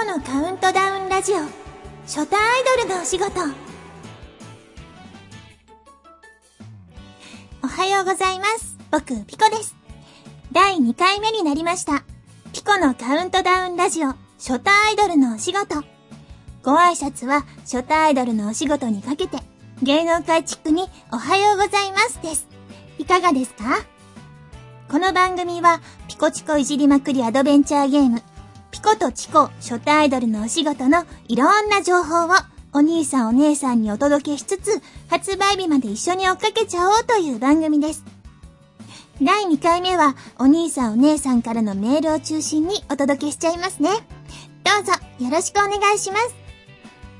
コのカウントダウンラジオ。初対アイドルのお仕事。おはようございます。僕ピコです。第2回目になりました。ピコのカウントダウンラジオ。初対アイドルのお仕事。ご挨拶は初対アイドルのお仕事にかけて芸能界チックにおはようございますです。いかがですか？この番組はピコチコいじりまくりアドベンチャーゲームピコとチコ初対アイドルのお仕事のいろんな情報をお兄さんお姉さんにお届けしつつ発売日まで一緒に追っかけちゃおうという番組です。第2回目はお兄さんお姉さんからのメールを中心にお届けしちゃいますね。どうぞよろしくお願いします。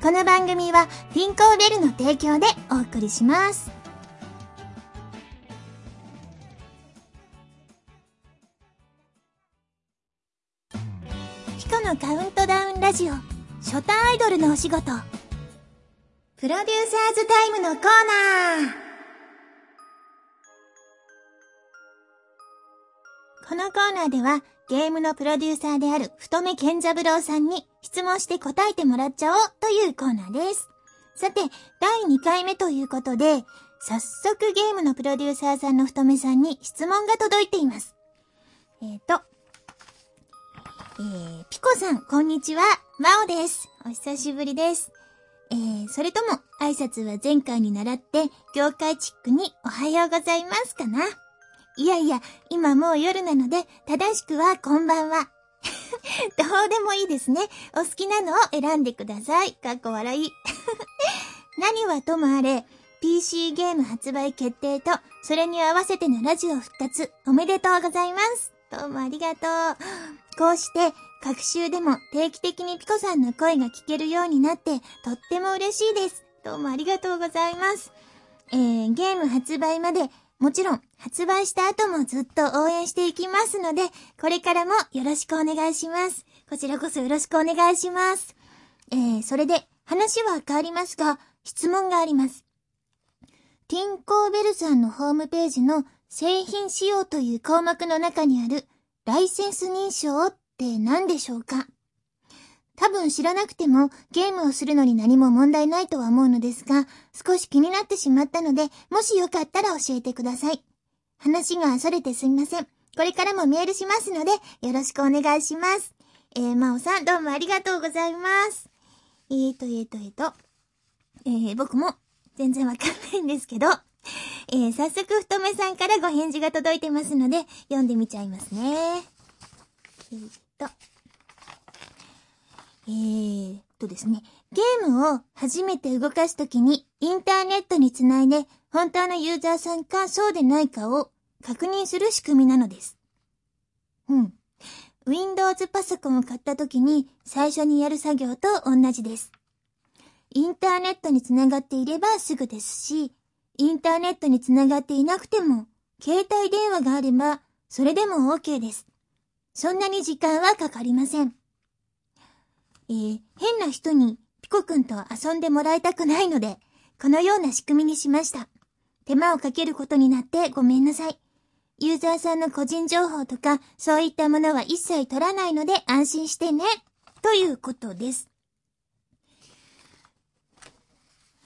この番組はピンコーベルの提供でお送りします。ラジオ初対アイドルのお仕事プロデューサーズタイムのコーナーこのコーナーではゲームのプロデューサーである太目健三郎さんに質問して答えてもらっちゃおうというコーナーです。さて、第2回目ということで、早速ゲームのプロデューサーさんの太目さんに質問が届いています。えっ、ー、と、えー、ピコさん、こんにちは。マオです。お久しぶりです。えー、それとも、挨拶は前回に習って、業界チックにおはようございますかな？いやいや、今もう夜なので、正しくはこんばんは。どうでもいいですね。お好きなのを選んでください。かっこ笑い。何はともあれ、PC ゲーム発売決定と、それに合わせてのラジオ復活、おめでとうございます。どうもありがとう。こうして、各週でも定期的にピコさんの声が聞けるようになって、とっても嬉しいです。どうもありがとうございます。えー、ゲーム発売まで、もちろん、発売した後もずっと応援していきますので、これからもよろしくお願いします。こちらこそよろしくお願いします。えー、それで、話は変わりますが、質問があります。ティンコーベルさんのホームページの製品仕様という項目の中にあるライセンス認証って何でしょうか？多分知らなくてもゲームをするのに何も問題ないとは思うのですが、少し気になってしまったので、もしよかったら教えてください。話がそれてすみません。これからもメールしますので、よろしくお願いします。えー、まおさん、どうもありがとうございます。えーと、えーと、えーと、えー、僕も全然わかんないんですけど、えー、早速、太めさんからご返事が届いてますので、読んでみちゃいますね。えー、っと。えー、っとですね。ゲームを初めて動かすときに、インターネットにつないで、本当のユーザーさんかそうでないかを確認する仕組みなのです。うん。Windows パソコンを買った時に最初にやる作業と同じです。インターネットにつながっていればすぐですし、インターネットにつながっていなくても、携帯電話があれば、それでも OK です。そんなに時間はかかりません。えー、変な人にピコくんと遊んでもらいたくないので、このような仕組みにしました。手間をかけることになってごめんなさい。ユーザーさんの個人情報とか、そういったものは一切取らないので安心してね。ということです。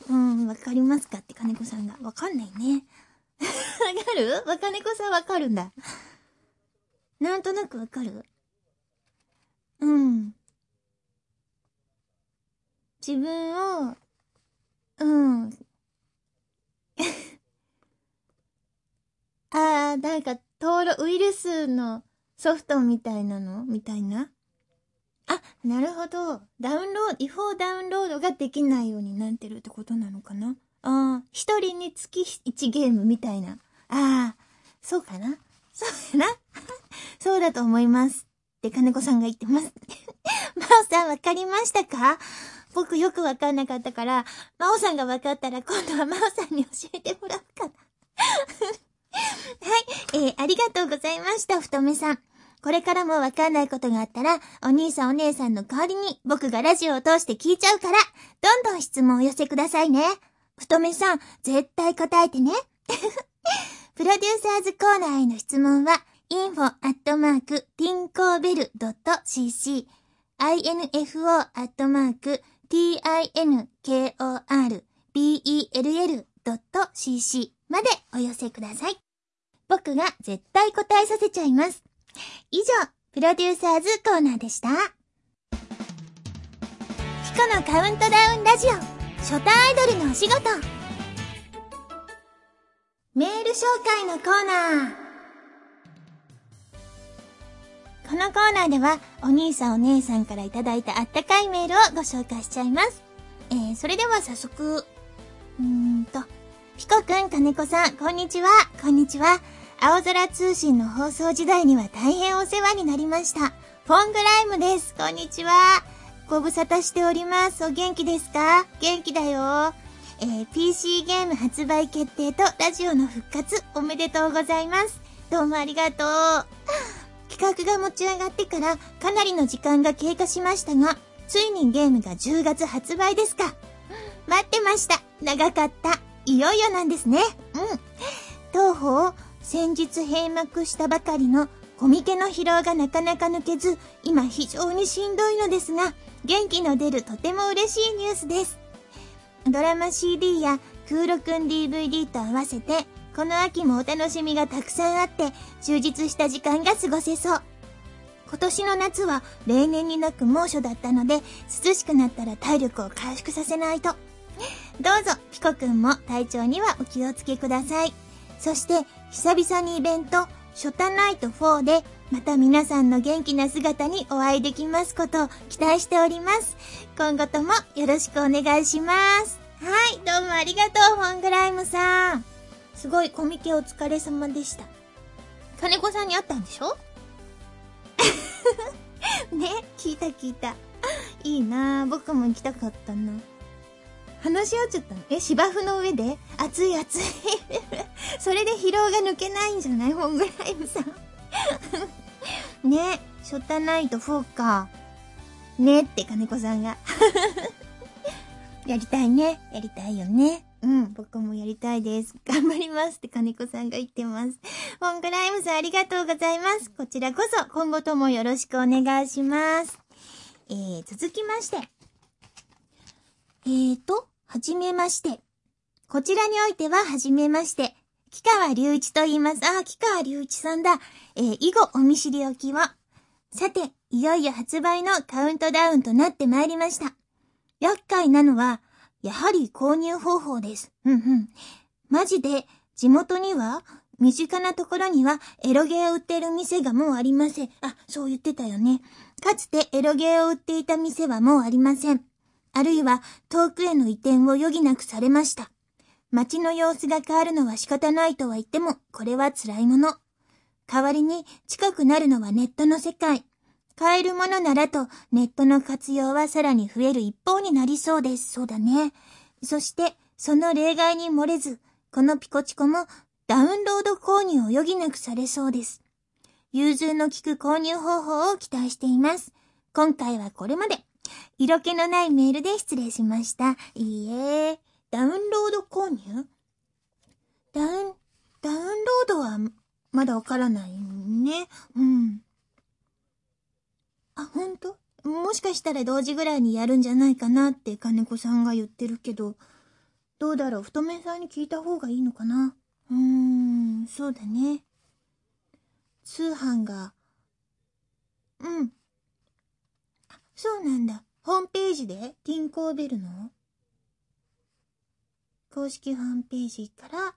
うん、わかりますかって金子さんが。わかんないね。わかる？わ金子さんわかるんだ。なんとなくわかる？うん。自分を、うん。ああ、なんか、登録、ウイルスのソフトみたいなの？みたいな、なるほど。ダウンロード、違法ダウンロードができないようになってるってことなのかな？ああ、一人につき一ゲームみたいな。ああ、そうかな？そうかな そうだと思います。って金子さんが言ってます。まおさんわかりましたか？僕よくわかんなかったから、まおさんがわかったら今度はまおさんに教えてもらおうかな。はい、えー、ありがとうございました、太めさん。これからもわかんないことがあったら、お兄さんお姉さんの代わりに僕がラジオを通して聞いちゃうから、どんどん質問を寄せくださいね。太めさん、絶対答えてね。プロデューサーズコーナーへの質問は、info.tinkorbell.cc info.tinkorbell.cc までお寄せください。僕が絶対答えさせちゃいます。以上、プロデューサーズコーナーでした。ピコのカウントダウンラジオ、初対アイドルのお仕事。メール紹介のコーナー。このコーナーでは、お兄さんお姉さんからいただいたあったかいメールをご紹介しちゃいます。えー、それでは早速、うーんと、ピコくん、金子さん、こんにちは、こんにちは。青空通信の放送時代には大変お世話になりました。フォングライムです。こんにちは。ご無沙汰しております。お元気ですか？元気だよ。えー、PC ゲーム発売決定とラジオの復活おめでとうございます。どうもありがとう。企画が持ち上がってからかなりの時間が経過しましたが、ついにゲームが10月発売ですか。待ってました。長かった。いよいよなんですね。うん。当方、先日閉幕したばかりのコミケの疲労がなかなか抜けず、今非常にしんどいのですが、元気の出るとても嬉しいニュースです。ドラマ CD や空録 DVD と合わせてこの秋もお楽しみがたくさんあって、充実した時間が過ごせそう。今年の夏は例年になく猛暑だったので、涼しくなったら体力を回復させないと。どうぞ、ピコくんも体調にはお気をつけください。そして、久々にイベント、ショタナイト4で、また皆さんの元気な姿にお会いできますことを期待しております。今後ともよろしくお願いします。はい、どうもありがとう、フォングライムさん。すごいコミケお疲れ様でした。金子さんに会ったんでしょ？ね、聞いた聞いた。いいなぁ、僕も行きたかったな。話し合っちゃったのえ、芝生の上で？熱い熱い それで疲労が抜けないんじゃない？ホングライブさん ね、ショッタナイト4か。ねって金子さんが やりたいね。やりたいよね。うん、僕もやりたいです。頑張りますって金子さんが言ってます。ホングライムさんありがとうございます。こちらこそ今後ともよろしくお願いします。えー、続きまして。えーと、はじめまして。こちらにおいてははじめまして。木川隆一と言います。あ、木川隆一さんだ。えー、以後お見知りおきを。さて、いよいよ発売のカウントダウンとなってまいりました。厄介なのは、やはり購入方法です。うんうん。マジで、地元には、身近なところにはエロゲーを売ってる店がもうありません。あ、そう言ってたよね。かつてエロゲーを売っていた店はもうありません。あるいは遠くへの移転を余儀なくされました。街の様子が変わるのは仕方ないとは言っても、これは辛いもの。代わりに近くなるのはネットの世界。買えるものならとネットの活用はさらに増える一方になりそうです。そうだね。そして、その例外に漏れず、このピコチコもダウンロード購入を余儀なくされそうです。融通の利く購入方法を期待しています。今回はこれまで。色気のないメールで失礼しました。いいえ、ダウンロード購入？ダウン、ダウンロードはまだわからないね。うん。あ、ほんともしかしたら同時ぐらいにやるんじゃないかなって金子さんが言ってるけど、どうだろう？太めさんに聞いた方がいいのかな？うーん、そうだね。通販が、うん。そうなんだ。ホームページで？ティンコーベルの？公式ホームページから、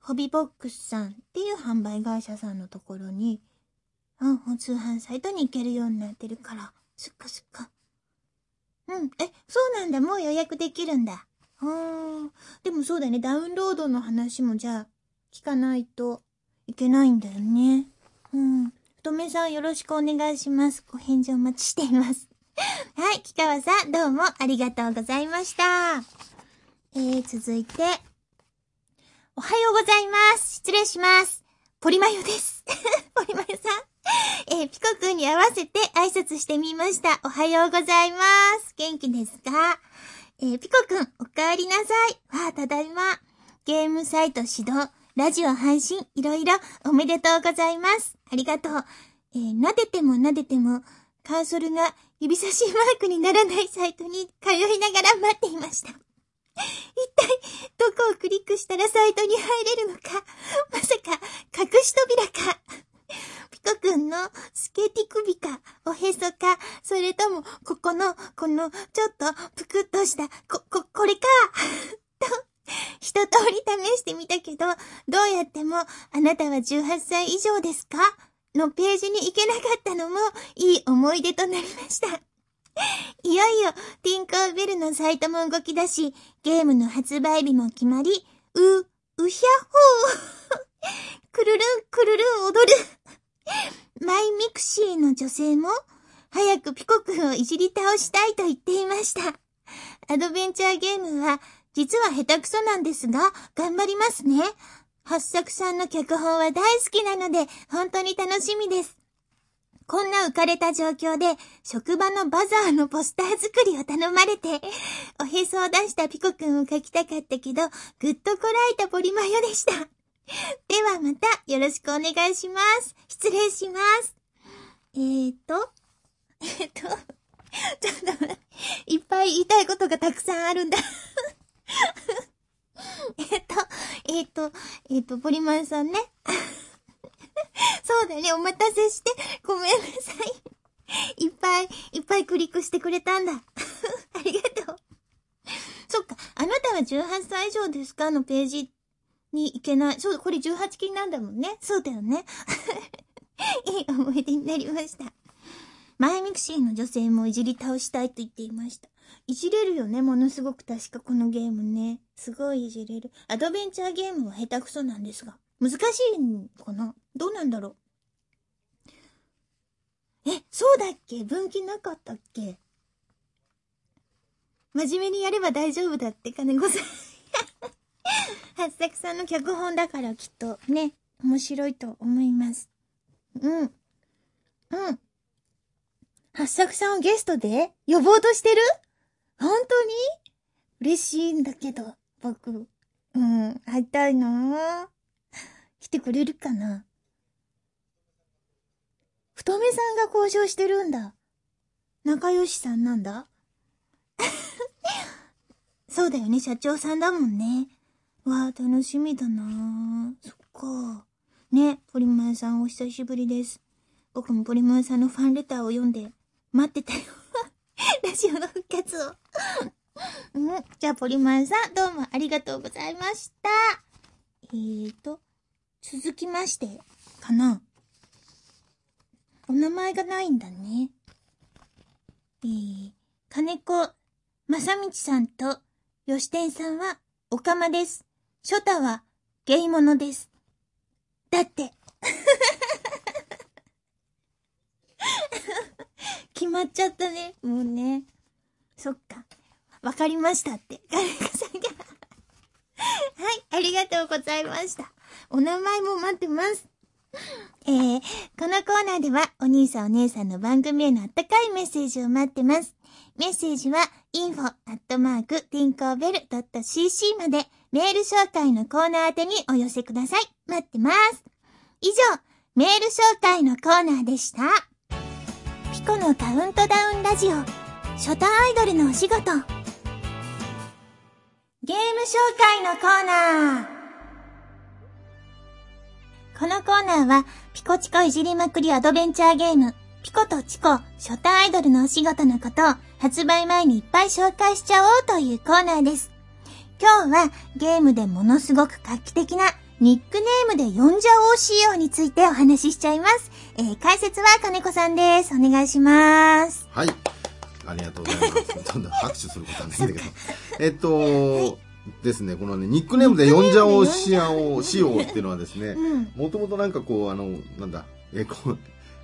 ホビボックスさんっていう販売会社さんのところにうん、通販サイトに行けるようになってるから。そっかそっか。うん。え、そうなんだ。もう予約できるんだ。あー。でもそうだね。ダウンロードの話もじゃあ、聞かないといけないんだよね。うん。太めさんよろしくお願いします。ご返事お待ちしています。はい、木川さん、どうもありがとうございました。えー、続いて、おはようございます。失礼します。ポリマヨです。ポリマヨさん。えー、ピコくんに合わせて挨拶してみました。おはようございます。元気ですか？えー、ピコくん、お帰りなさい。わあ、ただいま。ゲームサイト指導、ラジオ配信、いろいろおめでとうございます。ありがとう。えー、撫でても撫でても、カーソルが指差しマークにならないサイトに通いながら待っていました。一体、どこをクリックしたらサイトに入れるのか。まさか、隠し扉か。ピコくんのスケティ首か、おへそか、それとも、ここの、この、ちょっと、ぷくっとした、こ、こ、これか。一通り試してみたけど、どうやっても、あなたは18歳以上ですか？のページに行けなかったのも、いい思い出となりました。いよいよ、ティンカーベルのサイトも動き出し、ゲームの発売日も決まり、う、うひゃほー。くるるん、くるるん、踊る。マイミクシーの女性も、早くピコくんをいじり倒したいと言っていました。アドベンチャーゲームは、実は下手くそなんですが、頑張りますね。八作さんの脚本は大好きなので、本当に楽しみです。こんな浮かれた状況で、職場のバザーのポスター作りを頼まれて、おへそを出したピコくんを描きたかったけど、ぐっとこらえたポリマヨでした。ではまたよろしくお願いします。失礼します。えーと、えーと、ちょっと、いっぱい言いたいことがたくさんあるんだ。えっと、えっと、えっと、ポリマンさんね。そうだね、お待たせして、ごめんなさい。いっぱい、いっぱいクリックしてくれたんだ。ありがとう。そっか、あなたは18歳以上ですか？のページに行けない。そう、これ18禁なんだもんね。そうだよね。いい思い出になりました。マイミクシーの女性もいじり倒したいと言っていました。いじれるよね、ものすごく確かこのゲームね。すごいいじれる。アドベンチャーゲームは下手くそなんですが。難しいんかな？どうなんだろう？え、そうだっけ？分岐なかったっけ？真面目にやれば大丈夫だって金子さん。八作さんの脚本だからきっとね、面白いと思います。うん。うん。八作さんをゲストで呼ぼうとしてる？本当に？嬉しいんだけど、僕。うん、会いたいな来てくれるかな？太めさんが交渉してるんだ。仲良しさんなんだ そうだよね、社長さんだもんね。わあ、楽しみだなそっか。ね、ポリマーさんお久しぶりです。僕もポリマーさんのファンレターを読んで待ってたよ。ラジオの復活を。うん。じゃあ、ポリマンさん、どうもありがとうございました。えーと、続きまして、かな。お名前がないんだね。えー、金子正道さんと吉天さんはおかまです。ショタはゲイモノです。だって。決まっちゃったね。もうね。そっか。わかりましたって。ガレカさんが はい、ありがとうございました。お名前も待ってます。えー、このコーナーではお兄さんお姉さんの番組へのあったかいメッセージを待ってます。メッセージは info.tinkobell.cc までメール紹介のコーナー宛てにお寄せください。待ってます。以上、メール紹介のコーナーでした。ピコのカウントダウンラジオ、初対アイドルのお仕事。ゲーム紹介のコーナー。このコーナーは、ピコチコいじりまくりアドベンチャーゲーム、ピコとチコ、初対アイドルのお仕事のことを、発売前にいっぱい紹介しちゃおうというコーナーです。今日は、ゲームでものすごく画期的な、ニックネームで呼んじゃおう仕様についてお話ししちゃいます。えー、解説は金子さんです。お願いします。はい。ありがとうございます。どんどん拍手することはないんだけど。えっと、はいですね、このね、ニックネームで呼んじゃおうしやおう、しようっていうのはですね、もともとなんかこう、あの、なんだ、え、こう、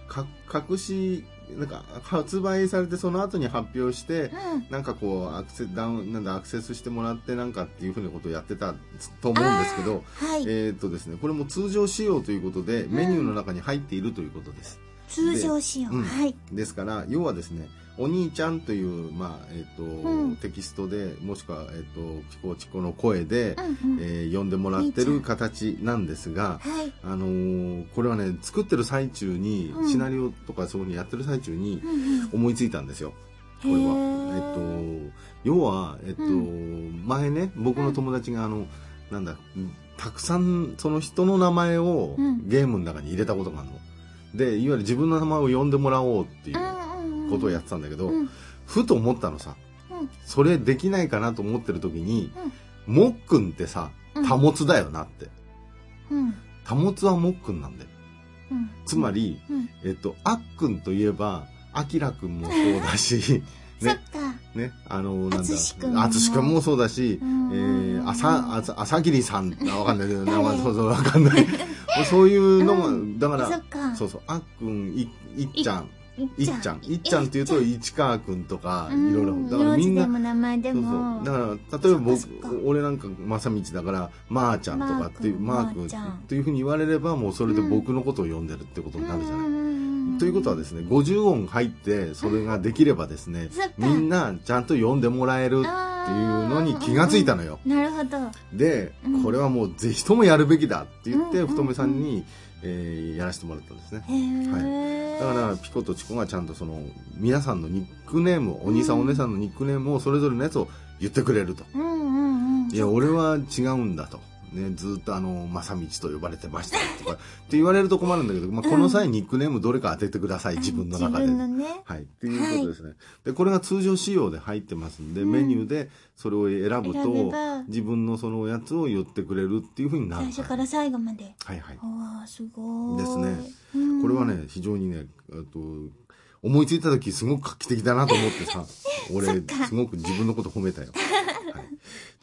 か、隠しなんか発売されてその後に発表して、うん、なんかこうアクセダウンなんだアクセスしてもらってなんかっていうふうなことをやってたと思うんですけど、はい、えっ、とですねこれも通常仕様ということで、メニューの中に入っているということです。通常仕様、うん。はい。ですから要はですねお兄ちゃんという、まあえっとうん。テキストでもしくは、えっとピコチコの声で、うんうん。えー呼んでもらってる形なんですが、はい。あのーこれはね作ってる最中に、うん。シナリオとかそういうふうにやってる最中に思いついたんですよ。これは。えっと要は、えっとう前ね僕の友達があの、なんだたくさんその人の名前をうん。ゲームの中に入れたことがあるの。でいわゆる自分の名前を呼んでもらおうっていうことをやってたんだけど、うん。ふと思ったのさうん。それできないかなと思ってる時に、もっくんってさうん。貨物だよなって。うん。貨物はもっくんなんだよ。うん。つまり、うん。えっとあっくんといえばあきらくんもそうだし ね。か。ねあのなんだあつしくんもそうだし、うん。えー、あさあさ朝霧さんあわかんないけど名前そうそうわかんない。そういうのも、うん。だからそうそう。あっくんいいっちゃん。いいっちゃん。いっちゃん。っていうと市川くんとかいうん。ろいろ。だからみんなだから例えば僕俺なんか正道だからまー、ちゃんとかっていうママー君っていうふうに言われればもうそれで僕のことを呼んでるってことになるじゃない、うん。ということはですね50音入ってそれができればですねみんなちゃんと呼んでもらえるっていうのに気がついたのよ。なるほど。でうん。これはもうぜひともやるべきだって言ってうん。太めさんに、えーやらせてもらったんですね。へえだからピコとチコがちゃんとその皆さんのニックネームお兄さんお姉さんのニックネームをそれぞれのやつを言ってくれると。うんうんうん。いや俺は違うんだと、ね、ずっとあの正道と呼ばれてましたとかって言われると困るんだけど、まあ、この際ニックネームどれか当ててください自分の中で。ね。はい、っていうことですね、でこれが通常仕様で入ってますんで、うん。メニューでそれを選ぶとば。自分のそのやつを言ってくれるっていうふうになる。最初から最後まで。はいはい。ああすごい。ですね。うん。これはね非常にねあと思いついた時すごく画期的だなと思ってさ 俺すごく自分のこと褒めたよ、はい、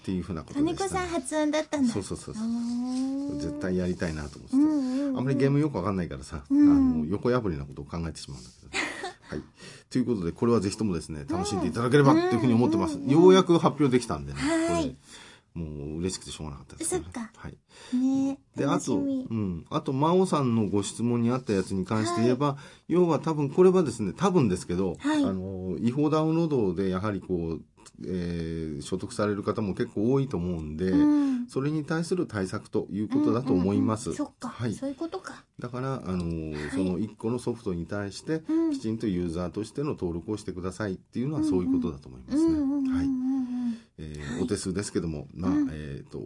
っていうふうなことでした、金子さん発案だったんだ。そうそうそうそう。う絶対やりたいなと思ってて、うんうんうん。あんまりゲームよくわかんないからさ、うんあの横破りなことを考えてしまうんだけど、はい。ということで、これはぜひともですね、楽しんでいただければっていうふうに思ってます。ようやく発表できたんでね、はい。もう嬉しくてしょうがなかったです、ね。そっか。はい。ねで、あと、うん。あと、真央さんのご質問にあったやつに関して言えば、要は多分、これはですね、多分ですけど、はい。あの、違法ダウンロードでやはりこう、えー所得される方も結構多いと思うんで、うん。それに対する対策ということだと思います。うんうんか、はい。そういうことか。だから、あのーその1個のソフトに対して、うん。きちんとユーザーとしての登録をしてくださいっていうのはそういうことだと思いますね。はい。えーお手数ですけども、まあ、うん。えっ、と、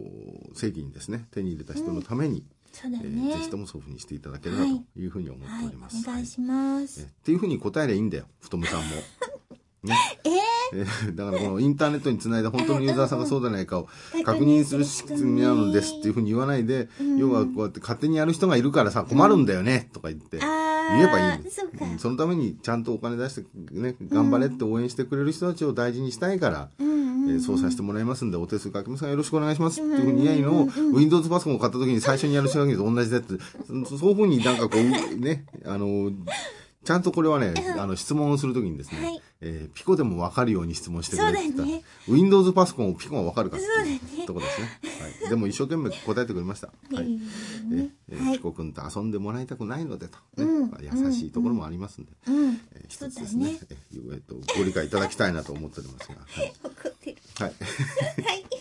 正規にですね、手に入れた人のために、そうだえよね、ーぜひともそういうふうにしていただければはい。というふうに思ってはいおります。お願いします、えっていうふうに答えりゃいいんだよ、太めさんも。ね。ええ ーだからこのインターネットにつないだ本当のユーザーさんがそうじゃないかを確認する仕組みなのですっていうふうに言わないで、要はこうやって勝手にやる人がいるからさ困るんだよねとか言って言えばいいんです。そそのためにちゃんとお金出してね頑張れって応援してくれる人たちを大事にしたいから、うんうんえーそうさせてもらいますんでお手数かけますがよろしくお願いします。っていうふうに言えばいいのを Windows パソコンを買った時に最初にやる人だけと同じだって。そそういうふうになんかこうねあのちゃんとこれはね、あの質問をするときにですね、はい。えーピコでも分かるように質問してくれって言った。ら、そうだね。Windows パソコンをピコが分かるかっていうねとこですね。はい、でも一生懸命答えてくれました。はい。えピコ君と遊んでもらいたくないのでと、ね。うん。優しいところもありますんで、うん。えー一つですね。ね。えーえっとご理解いただきたいなと思っておりますが、はい。怒ってる。はい。はい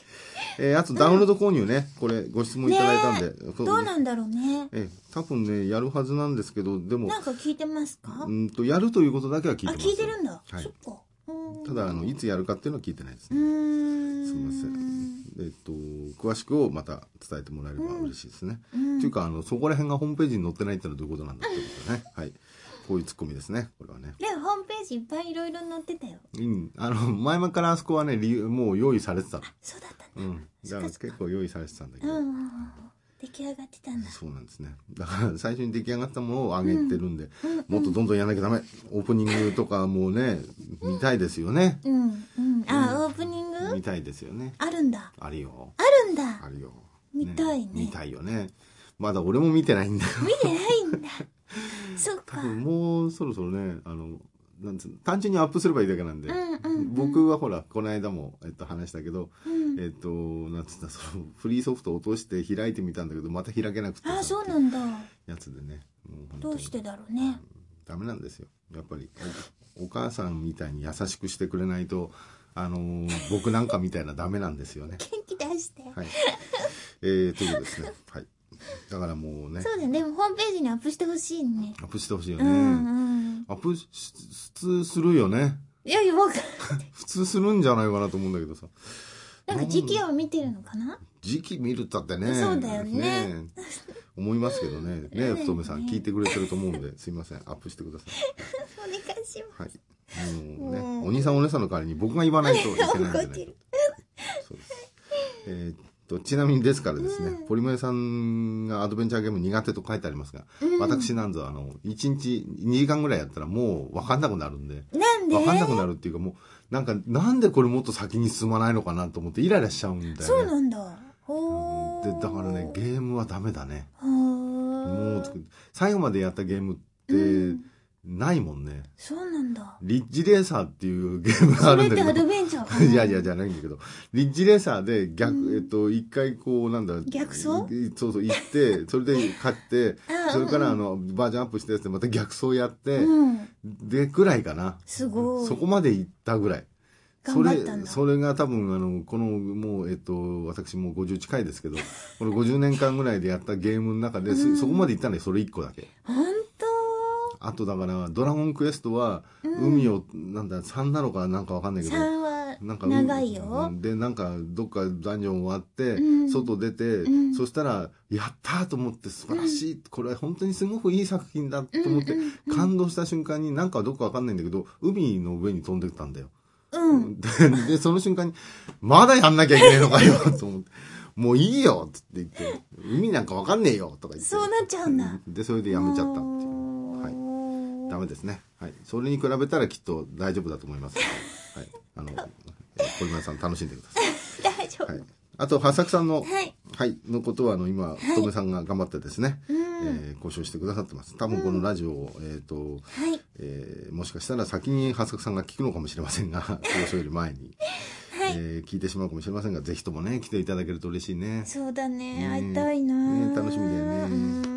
えーあとダウンロード購入ね。これご質問いただいたんで、どうなんだろうね。えー多分ねやるはずなんですけどでもなんか聞いてますか？うんとやるということだけは聞いてあます。聞いてるんだ、はい。そっか。うん。ただあのいつやるかっていうのは聞いてないです。うね、すみません。えっと、詳しくをまた伝えてもらえれば嬉しいですね。と、いうか、あの、そこら辺がホームページに載ってないってのはどういうことなんだってことだね。はい。こういうツッコミですね。これはね。でホームページいっぱいいろいろ載ってたようん。あの、前々からあそこはね、理由、もう用意されてたの。そうだったんだうん。だから結構用意されてたんだけど。うんうんうん出来上がってたんだそうなんですね。だから最初に出来上がったものを上げてるんで、もっとどんどんやらなきゃダメ。オープニングとかもうね、見たいですよね。うんうんあオープニング？見たいですよね。あるんだあるよ。あるんだあるよ。見たいね見たいよね。まだ俺も見てないんだよ。見てないんだ そっか多分もうそろそろねあのなんつうの単純にアップすればいいだけなんで、うんうんうん僕はほらこの間も、えっと、話したけど、うんえっとなんつったそのフリーソフトを落として開いてみたんだけどまた開けなくてさあそうなんだやつでねどうしてだろうねダメなんですよ。やっぱりお、お母さんみたいに優しくしてくれないと、あのー僕なんかみたいなダメなんですよね。元気出して。はい。えー、ということですね。はい。だからもうね、そうだね。でもホームページにアップしてほしいね。アップしてほしいようね。んうん。アップし普通するよね。いやいや、わかん 普通するんじゃないかなと思うんだけどさ。なんか時期を見てるのかな？時期見るったってね。そうだよねえ 思いますけどね。ねね太めさん聞いてくれてると思うんで、すいません。アップしてください。お願いしまはい。もうね、うんお兄さんお姉さんの代わりに僕が言わないといけないんす。でねる。。そうです。えーっと、ちなみにですからですね、ポリモエさんがアドベンチャーゲーム苦手と書いてありますが、私なんぞあの、1日2時間ぐらいやったらもう分かんなくなるんで、なんで？分かんなくなるっていうかもう、なんか、なんでこれもっと先に進まないのかなと思ってイライラしちゃうんだよね。そうなんだ。ほで、ー。だからね、ゲームはダメだね。ほもうー。、最後までやったゲームって、ないもんね。そうなんだ。リッジレーサーっていうゲームがあそれるんだけど。ってアドベンチャーかな？いやいや、じゃないんだけど、リッジレーサーで逆、えっと、一回こう、なんだ、逆走？そうそう、行って、それで勝ってあ、それからあの、バージョンアップしたやつでまた逆走やって、うん。で、ぐらいかな。すごい。そこまで行ったぐらい。それそれが多分、あの、この、もう、えっと、私もう50近いですけど、この50年間ぐらいでやったゲームの中で、そそこまで行ったのはそれ1個だけ。ほんとあとだから、ドラゴンクエストは、海を、なんだ、3なのかなんかわかんないけど、3はなんか長いよ。で、なんか、どっかダンジョン終わって、うん外出て、んそしたら、やったーと思って素晴らしい、これは本当にすごくいい作品だと思って、感動した瞬間に、なんかどっかわかんないんだけど、海の上に飛んでったんだよ。うん。で、でその瞬間に、まだやんなきゃいけないのかよ、と思って。もういいよって言って、海なんかわかんねえよとか言って。そうなっちゃうんだ。で、それでやめちゃったっていう。はい。ダメですね。はい。それに比べたらきっと大丈夫だと思います。はい。あの、えー小島さん楽しんでください。大丈夫。はい。あと、はさくさんの、はい。はい、のことは、あの、今、とめさんが頑張ってですね、えー交渉してくださってます。多分このラジオを、えっ、と、はい。えーもしかしたら先にはさくさんが聞くのかもしれませんが、交渉より前に、えー聞いてしまうかもしれませんが、ぜひともね、来ていただけると嬉しいね。そうだね。ね会いたいなね楽しみだよねうん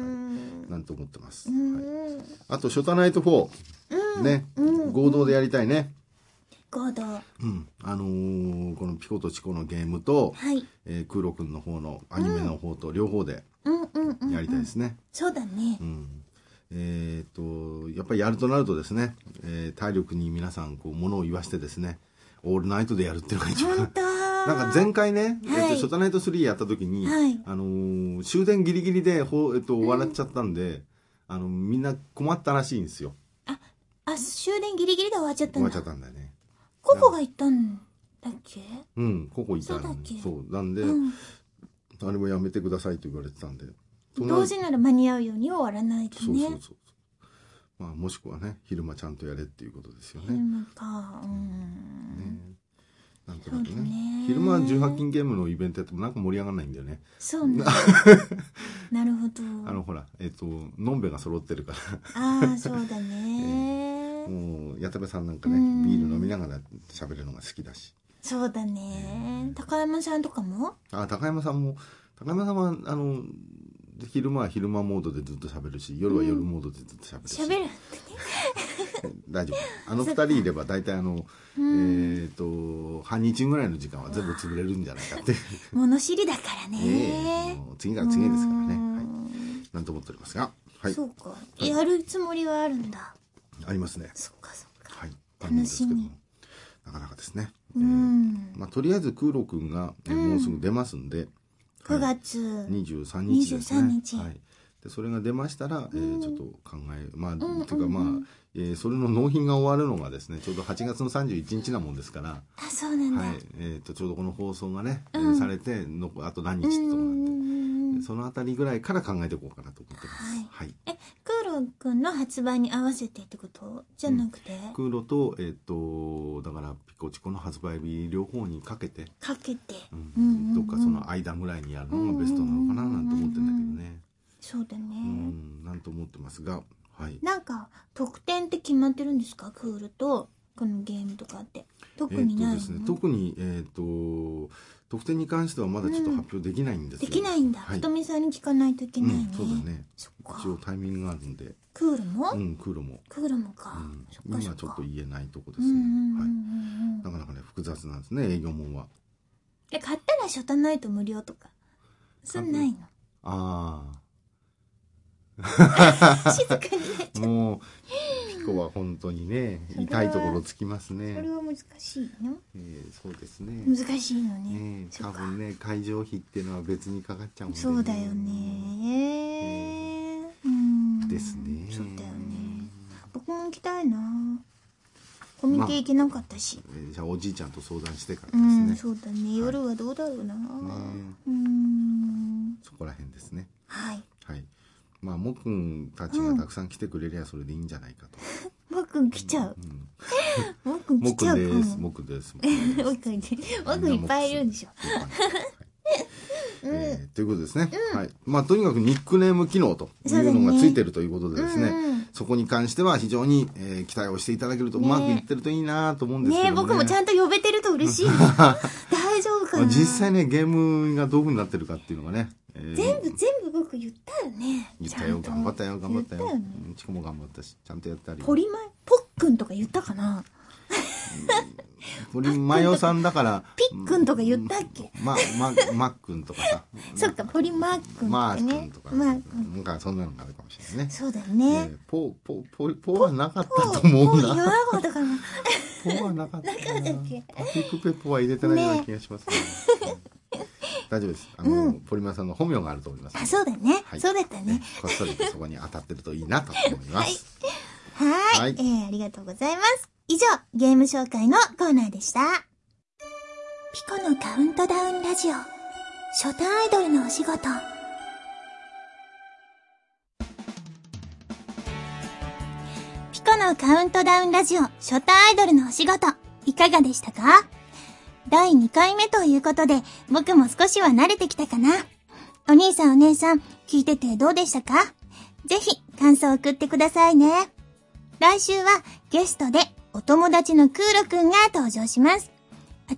なんて思ってます。うはい。ん。あと、ショタナイト4、ね、合同でやりたいね。合同。うん。あのーこのピコとチコのゲームと、はい。えー、クーロくんの方のアニメの方と両方でうんうんうん。やりたいですね。そうだねう。ん。えっ、と、やっぱりやるとなるとですね、えー体力に皆さん、こう、ものを言わしてですね、オールナイトでやるっていうのが一番。なんか前回ね、えっ、はいと、ショタナイト3やった時に、はいあのー終電ギリギリで、ほうえっ、と、終わっちゃったんで、あの、みんな困ったらしいんですよ。あ、あ、終電ギリギリで終わっちゃったんだ終わっちゃっ。たんだよね。ココが行ったんだっけ？うん、ここいたそうだっけ？そう。なんで、うん。あれもやめてくださいと言われてたんで。同時なら間に合うように終わらないとね。そうそうそうそう。まあ、もしくはね、昼間ちゃんとやれっていうことですよね。昼間か。うん。ねなんとなくねね昼間18禁ゲームのイベントやってもなんか盛り上がらないんだよね。そうね。なるほど。あの、ほら、えっ、と、のんべが揃ってるかああ、そうだねら。もう、矢田部さんなんかねうん、ビール飲みながら喋るのが好きだし。そうだね。高山さんとかも？あ、高山さんも、高山さんは、あの、昼間は昼間モードでずっと喋るし、夜は夜モードでずっと喋るし。喋るってね。大丈夫。あの二人いれば大体あの、えっ、と、半日ぐらいの時間は全部潰れるんじゃないかって。物知りだからねえね。もう次から次へですからね。うんはい。なんと思っておりますが。はい。そうか。やるつもりはあるんだ。ありますね。そっかそっか。はい。楽しみなんですけどもなかなかですね。うん。まあ、とりあえず、クーロくんが、えもうすぐ出ますんで、9月。23日ですね。23日はい。で、それが出ましたら、えーちょっと考え、まあ、というかまあ、えーそれの納品が終わるのがですね、ちょうど8月の31日なもんですから、あ、そうなんだ。はい。えっ、と、ちょうどこの放送がね、えーされて、のあと何日とかうなんて、ん。そのあたりぐらいから考えていこうかなと思ってます。はい。え、クーロくんの発売に合わせてってこと？じゃなくて、クーロと、えっ、と、だから、ピコチコの発売日両方にかけて、かけて。うんうんうんうんどっかその間ぐらいにやるのがベストなのかななんて思ってんだけどね。そうだね。うん、なんと思ってますが、はい。なんか、特典って決まってるんですか？クールと、このゲームとかって。特にないね、特に、えっ、ー、と、得点に関してはまだちょっと発表できないんですよ、うん、できないんだ。ひとみさんに聞かないといけないね。うん、そうだね。一応タイミングがあるんで。クールも？うん、クールも。クールもか。うん、今ちょっと言えないとこですね。はい。なかなかね、複雑なんですね、営業もんは。え、買ったらショタナイト無料とか。そんないの？ああ。静かにもう、ピコは本当にね、痛いところつきますね。それは難しいの？えー、そうですね。難しいのね。ね多分ね、会場費っていうのは別にかかっちゃうんで、ね、そうだよね。えー、うん。ですね。そうだよね。僕も行きたいな。コミケ行けなかったし、まあ、えー、じゃあおじいちゃんと相談してからですね、うん、そうだね夜はどうだろうな、はい、うんそこら辺ですねはいはいまあもくんたちがたくさん来てくれりゃそれでいいんじゃないかと、もくん来ちゃう、もくん 来ちゃうですもくですもくんもくんいっぱいいるんでしょ。えー、ということですね、はい。まあ、とにかくニックネーム機能というのがついてるということでですね、そこに関しては非常に、えー、期待をしていただけると、うまくいってるといいなと思うんですけどね。ね僕もちゃんと呼べてると嬉しい。大丈夫かな。実際ね、ゲームがどういうふうになってるかっていうのがね。えー、全部、全部僕言ったよね。言ったよ、頑張ったよ、頑張ったよ。よね、チコも頑張ったし、ちゃんとやったり。ポリマイ、ポックンとか言ったかなポリマヨさんだから。ピックンとか言ったっけ？ま、ま、マックンとかさ。そっか、ポリマックンとか、ね。マークンとか。なんかそんなのがあるかもしれないね。そうだよね。ポ、ポ、ポ、ポはなかったと思うな。ポ言わなかったかな。ポはなかったな。なかったっけ？パピプペポは入れてないような気がしますね。大丈夫です。あの、ポリマさんの本名があると思います。あ、そうだね。そうだったね。こっそりそこに当たってるといいなと思います。はい。えー、ありがとうございます。以上、ゲーム紹介のコーナーでした。ピコのカウントダウンラジオ、初対アイドルのお仕事。ピコのカウントダウンラジオ、初対アイドルのお仕事、いかがでしたか？第2回目ということで、僕も少しは慣れてきたかな。お兄さんお姉さん、聞いててどうでしたか？ぜひ、感想を送ってくださいね。来週はゲストでお友達のクーロくんが登場します。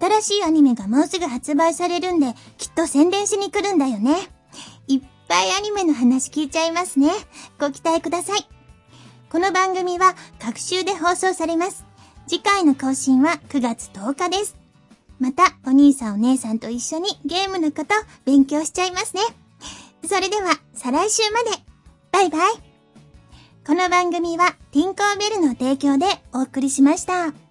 新しいアニメがもうすぐ発売されるんで、きっと宣伝しに来るんだよね。いっぱいアニメの話聞いちゃいますね。ご期待ください。この番組は各週で放送されます。次回の更新は9月10日です。また、お兄さんお姉さんと一緒にゲームのこと勉強しちゃいますね。それでは、再来週まで。バイバイ。この番組はティンコーベルの提供でお送りしました。